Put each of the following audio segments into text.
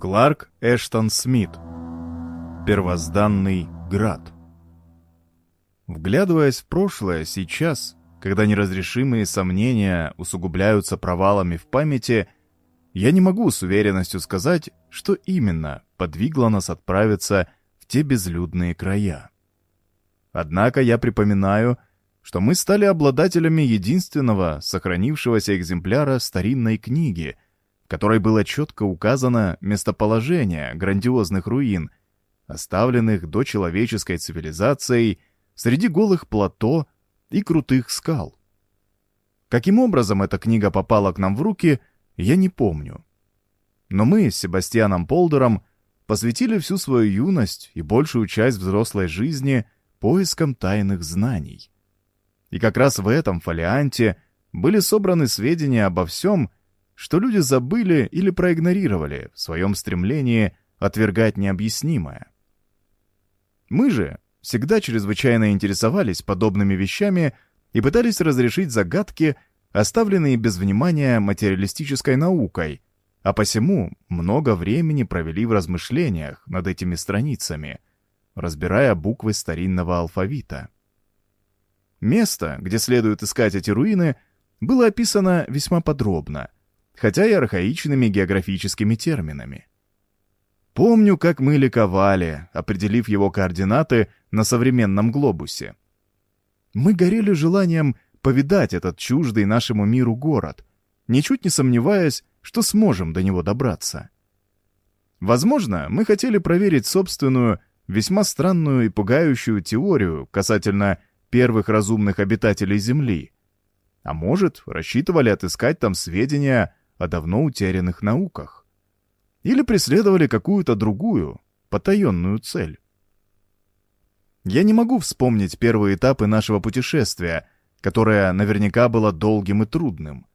Кларк Эштон Смит. Первозданный град. Вглядываясь в прошлое сейчас, когда неразрешимые сомнения усугубляются провалами в памяти, я не могу с уверенностью сказать, что именно подвигло нас отправиться в те безлюдные края. Однако я припоминаю, что мы стали обладателями единственного сохранившегося экземпляра старинной книги, которой было четко указано местоположение грандиозных руин, оставленных до человеческой цивилизацией среди голых плато и крутых скал. Каким образом эта книга попала к нам в руки, я не помню. Но мы с Себастьяном Полдером посвятили всю свою юность и большую часть взрослой жизни поискам тайных знаний. И как раз в этом фолианте были собраны сведения обо всем, что люди забыли или проигнорировали в своем стремлении отвергать необъяснимое. Мы же всегда чрезвычайно интересовались подобными вещами и пытались разрешить загадки, оставленные без внимания материалистической наукой, а посему много времени провели в размышлениях над этими страницами, разбирая буквы старинного алфавита. Место, где следует искать эти руины, было описано весьма подробно, хотя и архаичными географическими терминами. Помню, как мы ликовали, определив его координаты на современном глобусе. Мы горели желанием повидать этот чуждый нашему миру город, ничуть не сомневаясь, что сможем до него добраться. Возможно, мы хотели проверить собственную, весьма странную и пугающую теорию касательно первых разумных обитателей Земли. А может, рассчитывали отыскать там сведения о давно утерянных науках. Или преследовали какую-то другую, потаенную цель. Я не могу вспомнить первые этапы нашего путешествия, которое наверняка было долгим и трудным.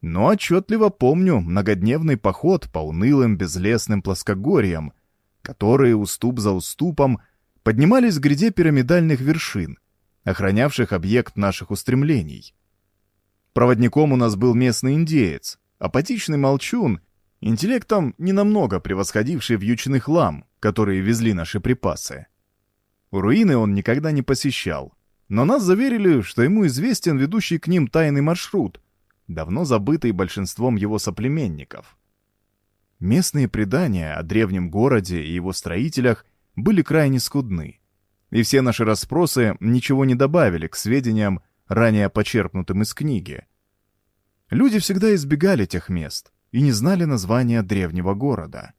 Но отчетливо помню многодневный поход по унылым безлесным плоскогорьям, которые уступ за уступом поднимались к гряде пирамидальных вершин — охранявших объект наших устремлений. Проводником у нас был местный индеец, апатичный молчун, интеллектом ненамного превосходивший вьючных лам, которые везли наши припасы. Руины он никогда не посещал, но нас заверили, что ему известен ведущий к ним тайный маршрут, давно забытый большинством его соплеменников. Местные предания о древнем городе и его строителях были крайне скудны и все наши расспросы ничего не добавили к сведениям, ранее почерпнутым из книги. Люди всегда избегали тех мест и не знали названия древнего города.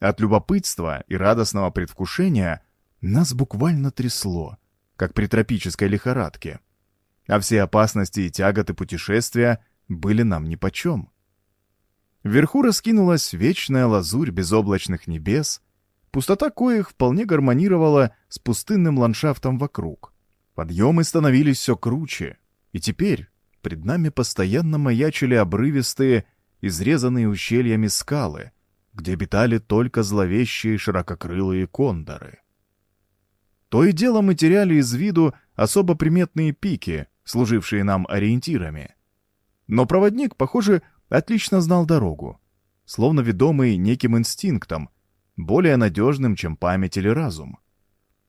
От любопытства и радостного предвкушения нас буквально трясло, как при тропической лихорадке. А все опасности и тяготы путешествия были нам нипочем. Вверху раскинулась вечная лазурь безоблачных небес, пустота коих вполне гармонировала с пустынным ландшафтом вокруг. Подъемы становились все круче, и теперь пред нами постоянно маячили обрывистые, изрезанные ущельями скалы, где обитали только зловещие ширококрылые кондоры. То и дело мы теряли из виду особо приметные пики, служившие нам ориентирами. Но проводник, похоже, отлично знал дорогу, словно ведомый неким инстинктом, более надежным, чем память или разум.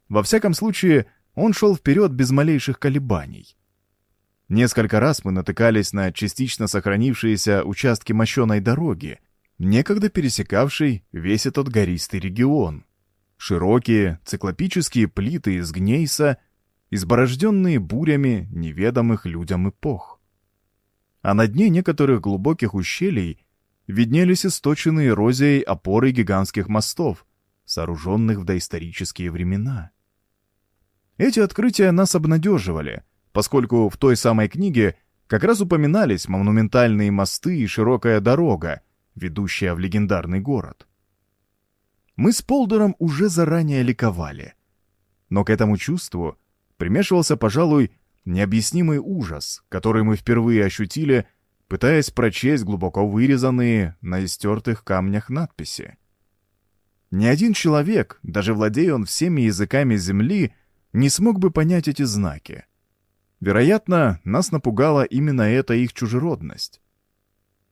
Во всяком случае, он шел вперед без малейших колебаний. Несколько раз мы натыкались на частично сохранившиеся участки мощеной дороги, некогда пересекавшей весь этот гористый регион. Широкие циклопические плиты из гнейса, изборожденные бурями неведомых людям эпох. А на дне некоторых глубоких ущелий виднелись источенные эрозией опоры гигантских мостов, сооруженных в доисторические времена. Эти открытия нас обнадеживали, поскольку в той самой книге как раз упоминались монументальные мосты и широкая дорога, ведущая в легендарный город. Мы с Полдером уже заранее ликовали. Но к этому чувству примешивался, пожалуй, необъяснимый ужас, который мы впервые ощутили пытаясь прочесть глубоко вырезанные на истертых камнях надписи. Ни один человек, даже владея он всеми языками Земли, не смог бы понять эти знаки. Вероятно, нас напугала именно эта их чужеродность.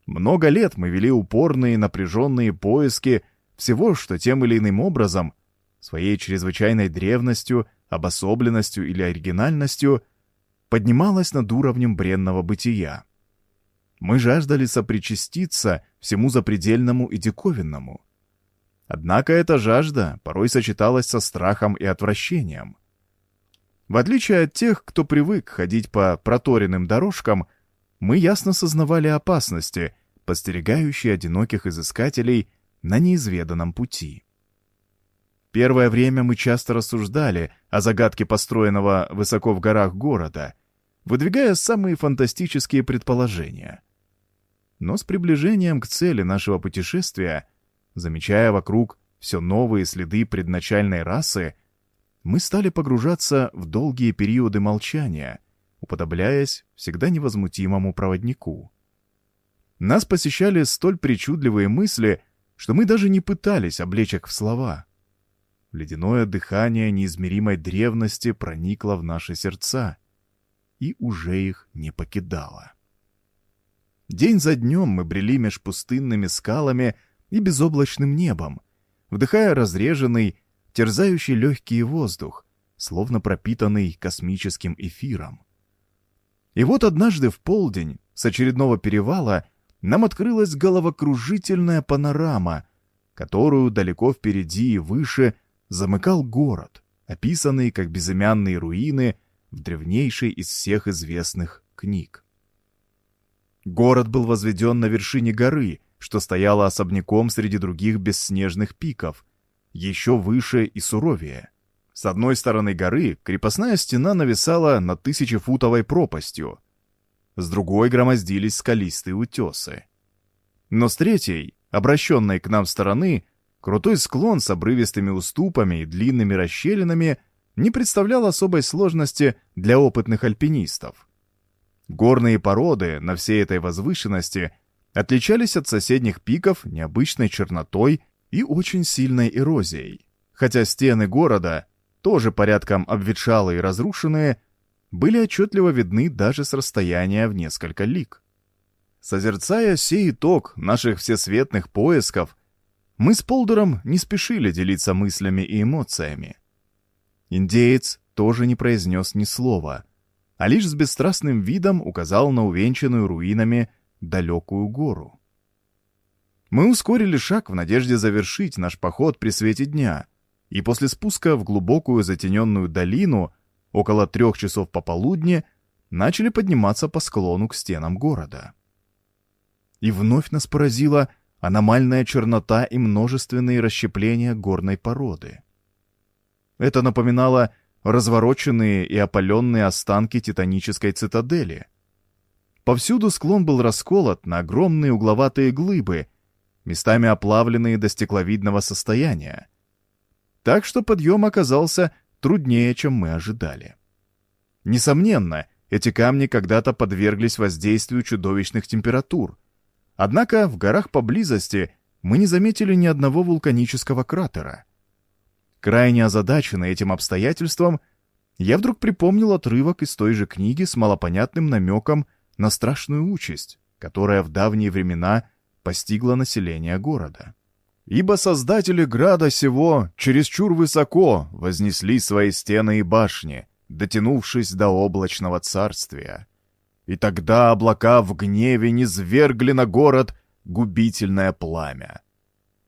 Много лет мы вели упорные напряженные поиски всего, что тем или иным образом, своей чрезвычайной древностью, обособленностью или оригинальностью, поднималось над уровнем бренного бытия. Мы жаждали сопричаститься всему запредельному и диковинному. Однако эта жажда порой сочеталась со страхом и отвращением. В отличие от тех, кто привык ходить по проторенным дорожкам, мы ясно сознавали опасности, подстерегающие одиноких изыскателей на неизведанном пути. Первое время мы часто рассуждали о загадке построенного высоко в горах города, выдвигая самые фантастические предположения. Но с приближением к цели нашего путешествия, замечая вокруг все новые следы предначальной расы, мы стали погружаться в долгие периоды молчания, уподобляясь всегда невозмутимому проводнику. Нас посещали столь причудливые мысли, что мы даже не пытались облечь их в слова. Ледяное дыхание неизмеримой древности проникло в наши сердца и уже их не покидало. День за днем мы брели меж пустынными скалами и безоблачным небом, вдыхая разреженный, терзающий легкий воздух, словно пропитанный космическим эфиром. И вот однажды в полдень с очередного перевала нам открылась головокружительная панорама, которую далеко впереди и выше замыкал город, описанный как безымянные руины в древнейшей из всех известных книг. Город был возведен на вершине горы, что стояла особняком среди других бесснежных пиков, еще выше и суровее. С одной стороны горы крепостная стена нависала над тысячефутовой пропастью, с другой громоздились скалистые утесы. Но с третьей, обращенной к нам стороны, крутой склон с обрывистыми уступами и длинными расщелинами не представлял особой сложности для опытных альпинистов. Горные породы на всей этой возвышенности отличались от соседних пиков необычной чернотой и очень сильной эрозией. Хотя стены города, тоже порядком обветшалые и разрушенные, были отчетливо видны даже с расстояния в несколько лиг. Созерцая сей итог наших всесветных поисков, мы с Полдером не спешили делиться мыслями и эмоциями. Индеец тоже не произнес ни слова — а лишь с бесстрастным видом указал на увенчанную руинами далекую гору. Мы ускорили шаг в надежде завершить наш поход при свете дня, и после спуска в глубокую затененную долину около трех часов пополудни начали подниматься по склону к стенам города. И вновь нас поразила аномальная чернота и множественные расщепления горной породы. Это напоминало развороченные и опаленные останки титанической цитадели. Повсюду склон был расколот на огромные угловатые глыбы, местами оплавленные до стекловидного состояния. Так что подъем оказался труднее, чем мы ожидали. Несомненно, эти камни когда-то подверглись воздействию чудовищных температур. Однако в горах поблизости мы не заметили ни одного вулканического кратера — Крайне озадаченный этим обстоятельством, я вдруг припомнил отрывок из той же книги с малопонятным намеком на страшную участь, которая в давние времена постигла население города. «Ибо создатели града сего чересчур высоко вознесли свои стены и башни, дотянувшись до облачного царствия. И тогда облака в гневе низвергли на город губительное пламя,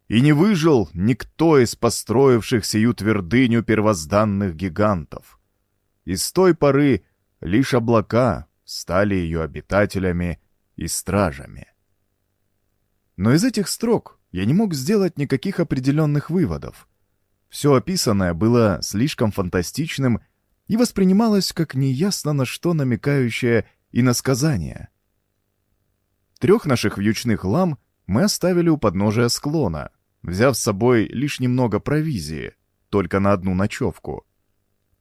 и не выжил никто из построивших сию твердыню первозданных гигантов. И с той поры лишь облака стали ее обитателями и стражами. Но из этих строк я не мог сделать никаких определенных выводов. Все описанное было слишком фантастичным и воспринималось как неясно на что намекающее иносказание. Трех наших вьючных лам мы оставили у подножия склона — взяв с собой лишь немного провизии, только на одну ночевку.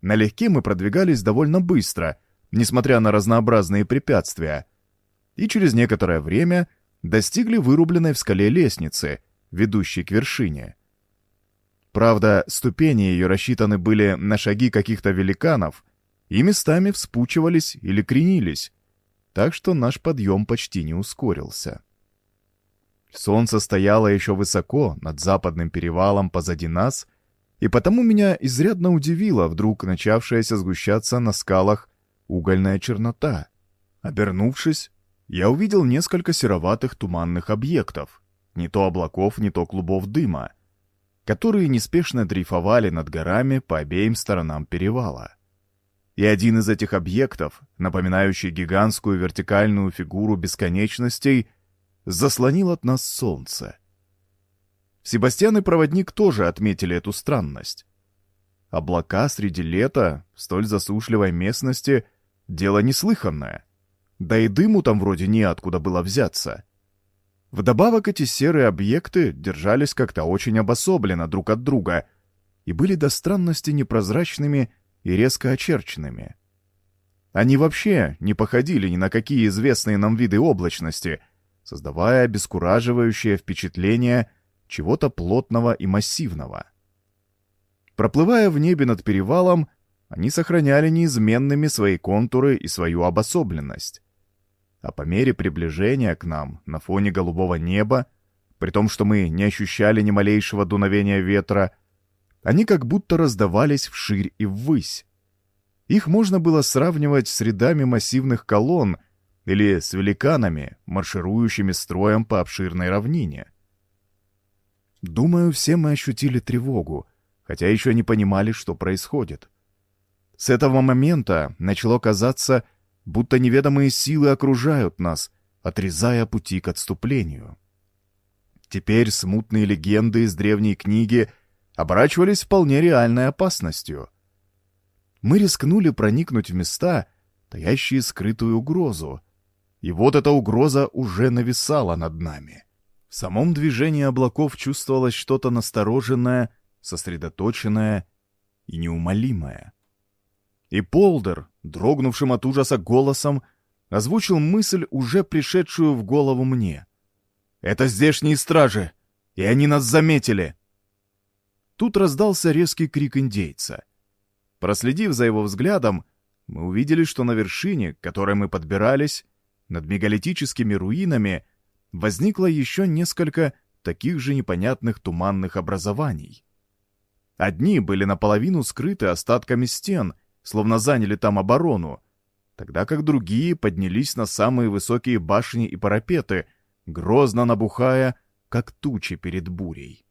Налегке мы продвигались довольно быстро, несмотря на разнообразные препятствия, и через некоторое время достигли вырубленной в скале лестницы, ведущей к вершине. Правда, ступени ее рассчитаны были на шаги каких-то великанов и местами вспучивались или кренились, так что наш подъем почти не ускорился. Солнце стояло еще высоко над западным перевалом позади нас, и потому меня изрядно удивило вдруг начавшаяся сгущаться на скалах угольная чернота. Обернувшись, я увидел несколько сероватых туманных объектов, не то облаков, не то клубов дыма, которые неспешно дрейфовали над горами по обеим сторонам перевала. И один из этих объектов, напоминающий гигантскую вертикальную фигуру бесконечностей, заслонил от нас солнце. Себастьян и проводник тоже отметили эту странность. Облака среди лета в столь засушливой местности — дело неслыханное. Да и дыму там вроде неоткуда было взяться. Вдобавок эти серые объекты держались как-то очень обособленно друг от друга и были до странности непрозрачными и резко очерченными. Они вообще не походили ни на какие известные нам виды облачности, создавая обескураживающее впечатление чего-то плотного и массивного. Проплывая в небе над перевалом, они сохраняли неизменными свои контуры и свою обособленность. А по мере приближения к нам на фоне голубого неба, при том, что мы не ощущали ни малейшего дуновения ветра, они как будто раздавались вширь и ввысь. Их можно было сравнивать с рядами массивных колонн или с великанами, марширующими строем по обширной равнине. Думаю, все мы ощутили тревогу, хотя еще не понимали, что происходит. С этого момента начало казаться, будто неведомые силы окружают нас, отрезая пути к отступлению. Теперь смутные легенды из древней книги оборачивались вполне реальной опасностью. Мы рискнули проникнуть в места, таящие скрытую угрозу, и вот эта угроза уже нависала над нами. В самом движении облаков чувствовалось что-то настороженное, сосредоточенное и неумолимое. И Полдер, дрогнувшим от ужаса голосом, озвучил мысль, уже пришедшую в голову мне. «Это здешние стражи, и они нас заметили!» Тут раздался резкий крик индейца. Проследив за его взглядом, мы увидели, что на вершине, к которой мы подбирались, над мегалитическими руинами — возникло еще несколько таких же непонятных туманных образований. Одни были наполовину скрыты остатками стен, словно заняли там оборону, тогда как другие поднялись на самые высокие башни и парапеты, грозно набухая, как тучи перед бурей.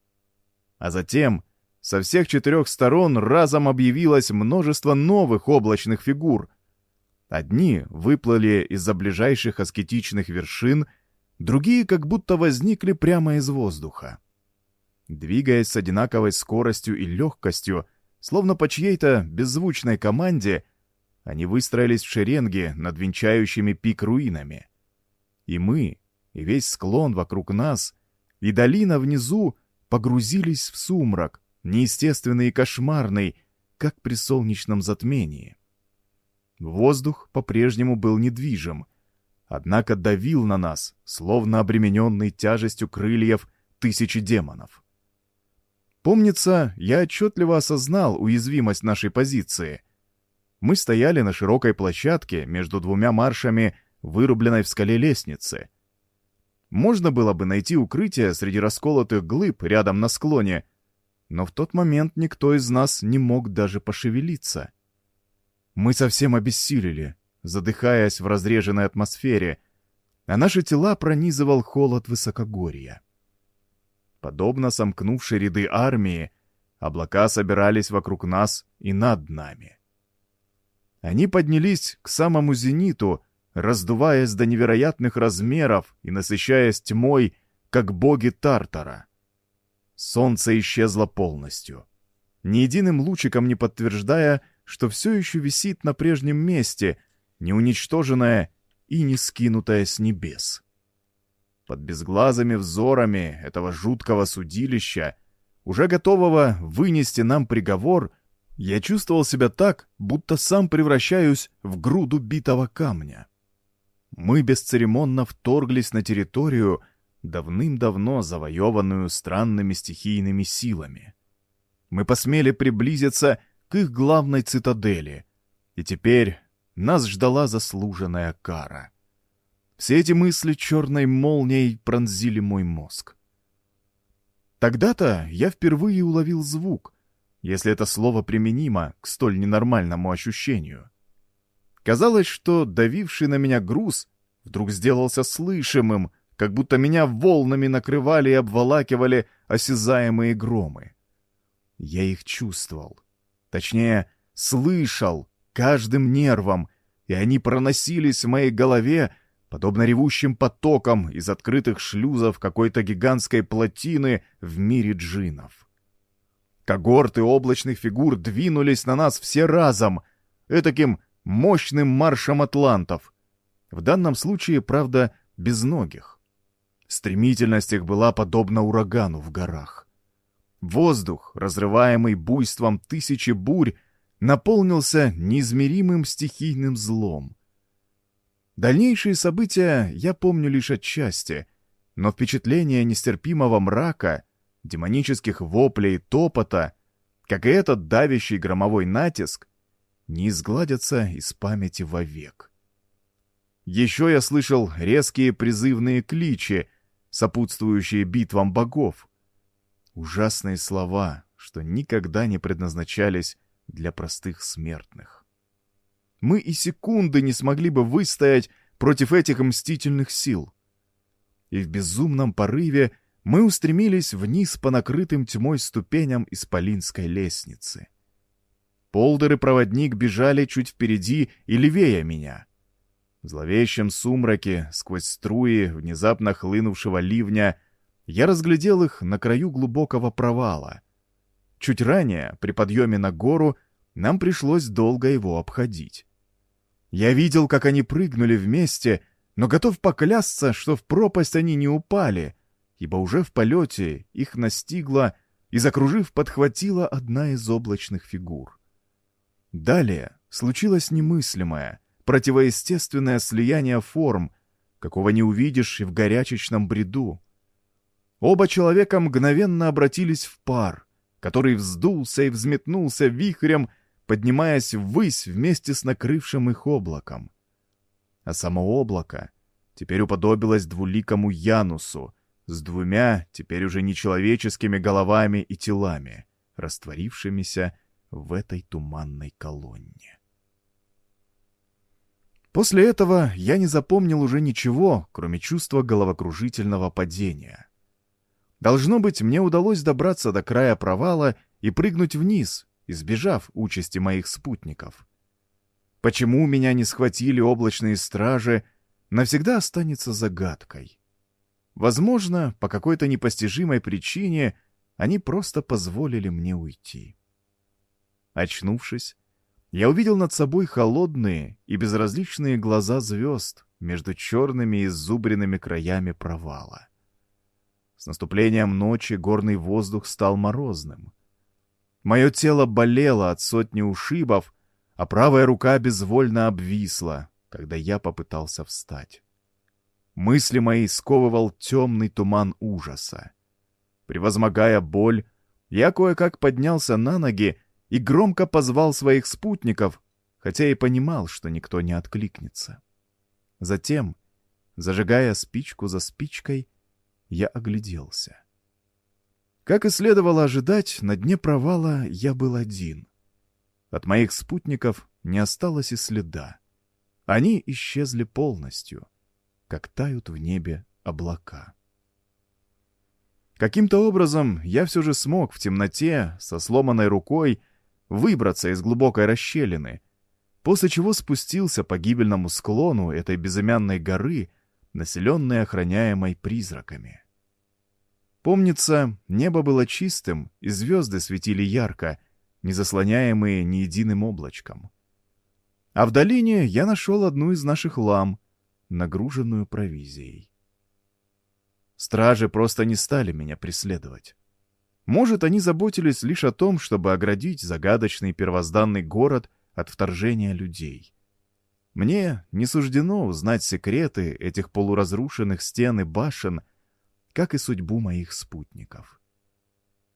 А затем со всех четырех сторон разом объявилось множество новых облачных фигур. Одни выплыли из-за ближайших аскетичных вершин — другие как будто возникли прямо из воздуха. Двигаясь с одинаковой скоростью и легкостью, словно по чьей-то беззвучной команде, они выстроились в шеренге над венчающими пик руинами. И мы, и весь склон вокруг нас, и долина внизу погрузились в сумрак, неестественный и кошмарный, как при солнечном затмении. Воздух по-прежнему был недвижим — однако давил на нас, словно обремененный тяжестью крыльев тысячи демонов. Помнится, я отчетливо осознал уязвимость нашей позиции. Мы стояли на широкой площадке между двумя маршами, вырубленной в скале лестницы. Можно было бы найти укрытие среди расколотых глыб рядом на склоне, но в тот момент никто из нас не мог даже пошевелиться. Мы совсем обессилели, задыхаясь в разреженной атмосфере, а наши тела пронизывал холод высокогорья. Подобно сомкнувшей ряды армии, облака собирались вокруг нас и над нами. Они поднялись к самому зениту, раздуваясь до невероятных размеров и насыщаясь тьмой, как боги Тартара. Солнце исчезло полностью, ни единым лучиком не подтверждая, что все еще висит на прежнем месте — не уничтоженная и не скинутая с небес. Под безглазыми взорами этого жуткого судилища, уже готового вынести нам приговор, я чувствовал себя так, будто сам превращаюсь в груду битого камня. Мы бесцеремонно вторглись на территорию, давным-давно завоеванную странными стихийными силами. Мы посмели приблизиться к их главной цитадели, и теперь нас ждала заслуженная кара. Все эти мысли черной молнией пронзили мой мозг. Тогда-то я впервые уловил звук, если это слово применимо к столь ненормальному ощущению. Казалось, что давивший на меня груз вдруг сделался слышимым, как будто меня волнами накрывали и обволакивали осязаемые громы. Я их чувствовал. Точнее, слышал каждым нервом, и они проносились в моей голове, подобно ревущим потокам из открытых шлюзов какой-то гигантской плотины в мире джинов. Когорты облачных фигур двинулись на нас все разом, этаким мощным маршем атлантов. В данном случае, правда, без ногих. Стремительность их была подобна урагану в горах. Воздух, разрываемый буйством тысячи бурь, наполнился неизмеримым стихийным злом. Дальнейшие события я помню лишь отчасти, но впечатление нестерпимого мрака, демонических воплей, топота, как и этот давящий громовой натиск, не изгладятся из памяти вовек. Еще я слышал резкие призывные кличи, сопутствующие битвам богов. Ужасные слова, что никогда не предназначались для простых смертных. Мы и секунды не смогли бы выстоять против этих мстительных сил. И в безумном порыве мы устремились вниз по накрытым тьмой ступеням исполинской лестницы. Полдер и проводник бежали чуть впереди и левее меня. В зловещем сумраке, сквозь струи внезапно хлынувшего ливня, я разглядел их на краю глубокого провала. Чуть ранее, при подъеме на гору, нам пришлось долго его обходить. Я видел, как они прыгнули вместе, но готов поклясться, что в пропасть они не упали, ибо уже в полете их настигла и, закружив, подхватила одна из облачных фигур. Далее случилось немыслимое, противоестественное слияние форм, какого не увидишь и в горячечном бреду. Оба человека мгновенно обратились в пар, который вздулся и взметнулся вихрем, поднимаясь ввысь вместе с накрывшим их облаком. А само облако теперь уподобилось двуликому Янусу с двумя, теперь уже нечеловеческими головами и телами, растворившимися в этой туманной колонне. После этого я не запомнил уже ничего, кроме чувства головокружительного падения. Должно быть, мне удалось добраться до края провала и прыгнуть вниз, избежав участи моих спутников. Почему меня не схватили облачные стражи, навсегда останется загадкой. Возможно, по какой-то непостижимой причине они просто позволили мне уйти. Очнувшись, я увидел над собой холодные и безразличные глаза звезд между черными и зубренными краями провала. С наступлением ночи горный воздух стал морозным. Мое тело болело от сотни ушибов, а правая рука безвольно обвисла, когда я попытался встать. Мысли мои сковывал темный туман ужаса. Превозмогая боль, я кое-как поднялся на ноги и громко позвал своих спутников, хотя и понимал, что никто не откликнется. Затем, зажигая спичку за спичкой, я огляделся. Как и следовало ожидать, на дне провала я был один. От моих спутников не осталось и следа. Они исчезли полностью, как тают в небе облака. Каким-то образом я все же смог в темноте, со сломанной рукой, выбраться из глубокой расщелины, после чего спустился по гибельному склону этой безымянной горы, населенной охраняемой призраками. Помнится, небо было чистым, и звезды светили ярко, не заслоняемые ни единым облачком. А в долине я нашел одну из наших лам, нагруженную провизией. Стражи просто не стали меня преследовать. Может, они заботились лишь о том, чтобы оградить загадочный первозданный город от вторжения людей. Мне не суждено узнать секреты этих полуразрушенных стен и башен — как и судьбу моих спутников.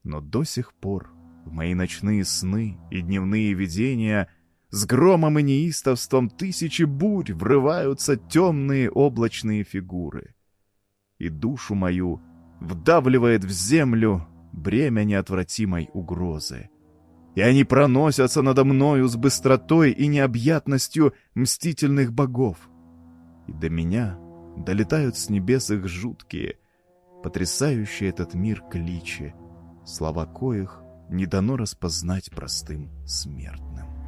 Но до сих пор в мои ночные сны и дневные видения с громом и неистовством тысячи бурь врываются темные облачные фигуры. И душу мою вдавливает в землю бремя неотвратимой угрозы. И они проносятся надо мною с быстротой и необъятностью мстительных богов. И до меня долетают с небес их жуткие, потрясающие этот мир кличи, слова коих не дано распознать простым смертным.